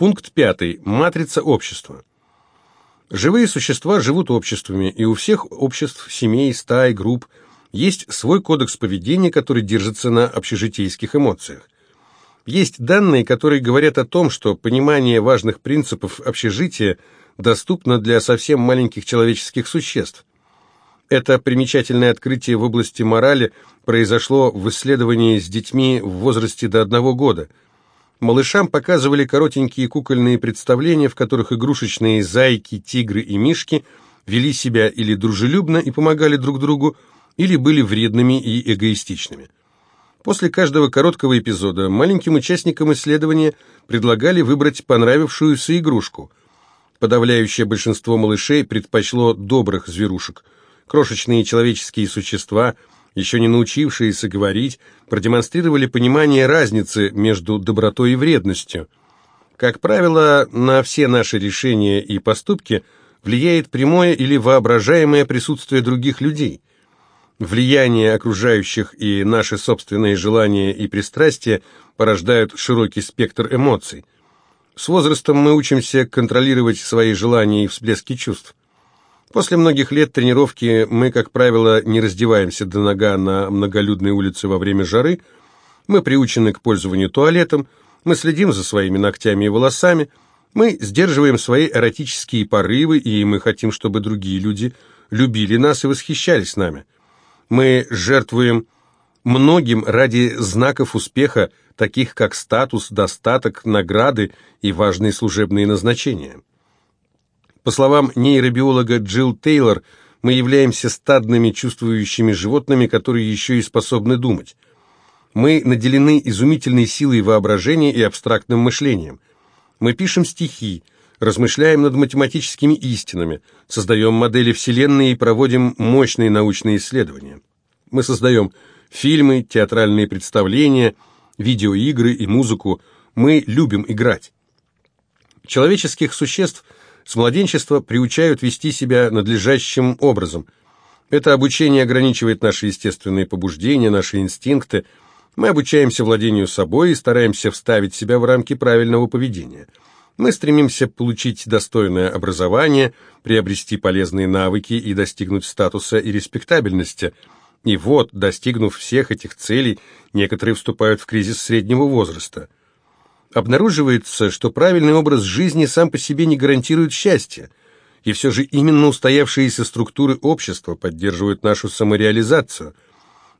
Пункт пятый. Матрица общества. Живые существа живут обществами, и у всех обществ, семей, стай, групп есть свой кодекс поведения, который держится на общежитейских эмоциях. Есть данные, которые говорят о том, что понимание важных принципов общежития доступно для совсем маленьких человеческих существ. Это примечательное открытие в области морали произошло в исследовании с детьми в возрасте до одного года – Малышам показывали коротенькие кукольные представления, в которых игрушечные зайки, тигры и мишки вели себя или дружелюбно и помогали друг другу, или были вредными и эгоистичными. После каждого короткого эпизода маленьким участникам исследования предлагали выбрать понравившуюся игрушку. Подавляющее большинство малышей предпочло добрых зверушек. Крошечные человеческие существа – еще не научившиеся говорить, продемонстрировали понимание разницы между добротой и вредностью. Как правило, на все наши решения и поступки влияет прямое или воображаемое присутствие других людей. Влияние окружающих и наши собственные желания и пристрастия порождают широкий спектр эмоций. С возрастом мы учимся контролировать свои желания и всплески чувств. После многих лет тренировки мы, как правило, не раздеваемся до нога на многолюдной улице во время жары, мы приучены к пользованию туалетом, мы следим за своими ногтями и волосами, мы сдерживаем свои эротические порывы, и мы хотим, чтобы другие люди любили нас и восхищались нами. Мы жертвуем многим ради знаков успеха, таких как статус, достаток, награды и важные служебные назначения. По словам нейробиолога Джилл Тейлор, мы являемся стадными чувствующими животными, которые еще и способны думать. Мы наделены изумительной силой воображения и абстрактным мышлением. Мы пишем стихи, размышляем над математическими истинами, создаем модели Вселенной и проводим мощные научные исследования. Мы создаем фильмы, театральные представления, видеоигры и музыку. Мы любим играть. Человеческих существ – с младенчества приучают вести себя надлежащим образом. Это обучение ограничивает наши естественные побуждения, наши инстинкты. Мы обучаемся владению собой и стараемся вставить себя в рамки правильного поведения. Мы стремимся получить достойное образование, приобрести полезные навыки и достигнуть статуса и респектабельности. И вот, достигнув всех этих целей, некоторые вступают в кризис среднего возраста – Обнаруживается, что правильный образ жизни сам по себе не гарантирует счастья, и все же именно устоявшиеся структуры общества поддерживают нашу самореализацию.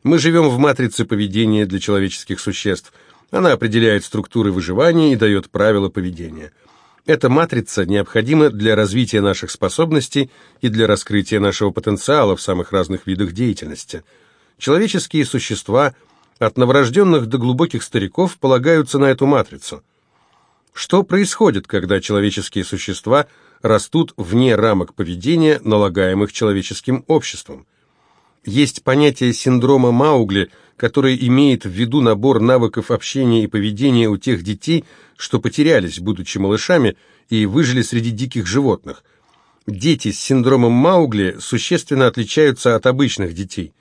Мы живем в матрице поведения для человеческих существ. Она определяет структуры выживания и дает правила поведения. Эта матрица необходима для развития наших способностей и для раскрытия нашего потенциала в самых разных видах деятельности. Человеческие существа – от новорожденных до глубоких стариков полагаются на эту матрицу. Что происходит, когда человеческие существа растут вне рамок поведения, налагаемых человеческим обществом? Есть понятие синдрома Маугли, которое имеет в виду набор навыков общения и поведения у тех детей, что потерялись, будучи малышами, и выжили среди диких животных. Дети с синдромом Маугли существенно отличаются от обычных детей.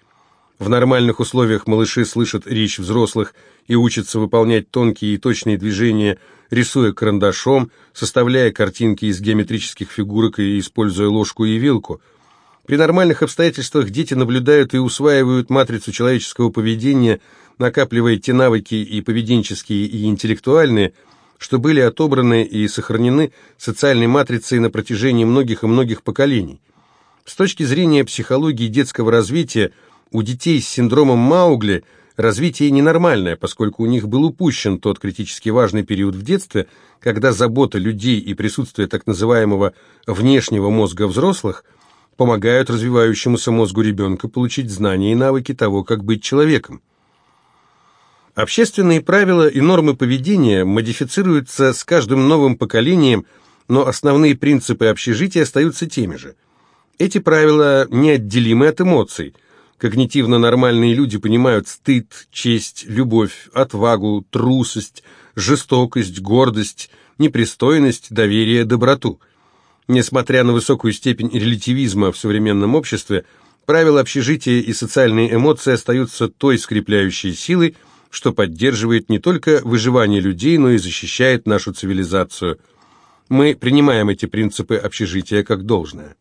В нормальных условиях малыши слышат речь взрослых и учатся выполнять тонкие и точные движения, рисуя карандашом, составляя картинки из геометрических фигурок и используя ложку и вилку. При нормальных обстоятельствах дети наблюдают и усваивают матрицу человеческого поведения, накапливая те навыки и поведенческие, и интеллектуальные, что были отобраны и сохранены социальной матрицей на протяжении многих и многих поколений. С точки зрения психологии детского развития – у детей с синдромом Маугли развитие ненормальное, поскольку у них был упущен тот критически важный период в детстве, когда забота людей и присутствие так называемого внешнего мозга взрослых помогают развивающемуся мозгу ребенка получить знания и навыки того, как быть человеком. Общественные правила и нормы поведения модифицируются с каждым новым поколением, но основные принципы общежития остаются теми же. Эти правила неотделимы от эмоций – Когнитивно нормальные люди понимают стыд, честь, любовь, отвагу, трусость, жестокость, гордость, непристойность, доверие, доброту. Несмотря на высокую степень релятивизма в современном обществе, правила общежития и социальные эмоции остаются той скрепляющей силой, что поддерживает не только выживание людей, но и защищает нашу цивилизацию. Мы принимаем эти принципы общежития как должное.